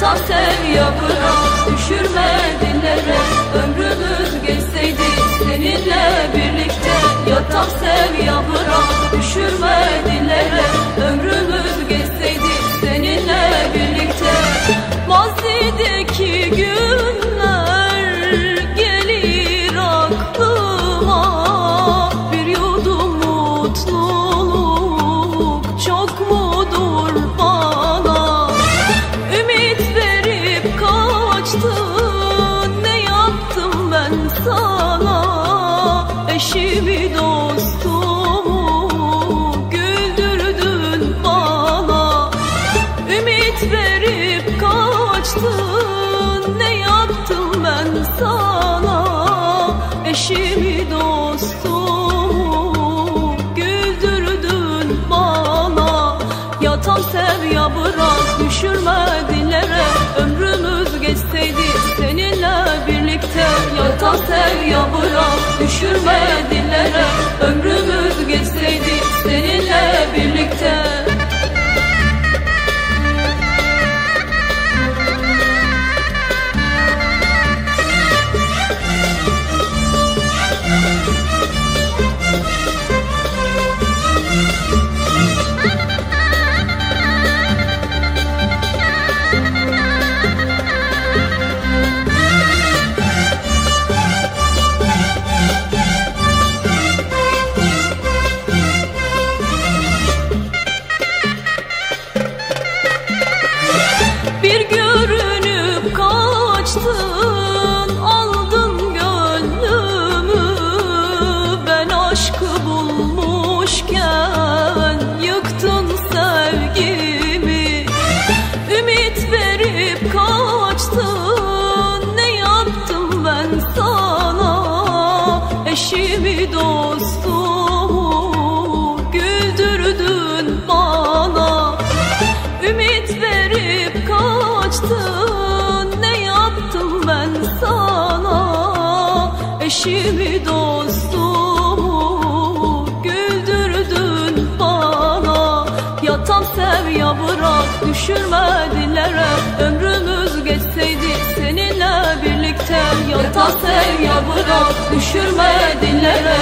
sev ya bırak Düşürme dillere. Ömrümüz geçseydi seninle birlikte. Yatak sev ya bırak Düşürme dillere. Ömrümüz kaçtın ne yaptım ben sana? Eşimi dostumu güldürdün bana. Ümit verip kaçtın ne yaptım ben sana? Eşimi dostumu güldürdün bana. Yatan sev ya bırak düşürme dillere Ömrümüz Yatan sev ya bırak düşürme dillere Ömrümüz kaçtın aldın gönlümü. Ben aşkı bulmuşken yıktın sevgimi. Ümit verip kaçtın ne yaptım ben sana? Eşimi dostumu Eşimi dostumu güldürdün bana. Yatan sev ya bırak düşürme dillere Ömrümüz geçseydi seninle birlikte. Yatan sev ya bırak düşürme dillere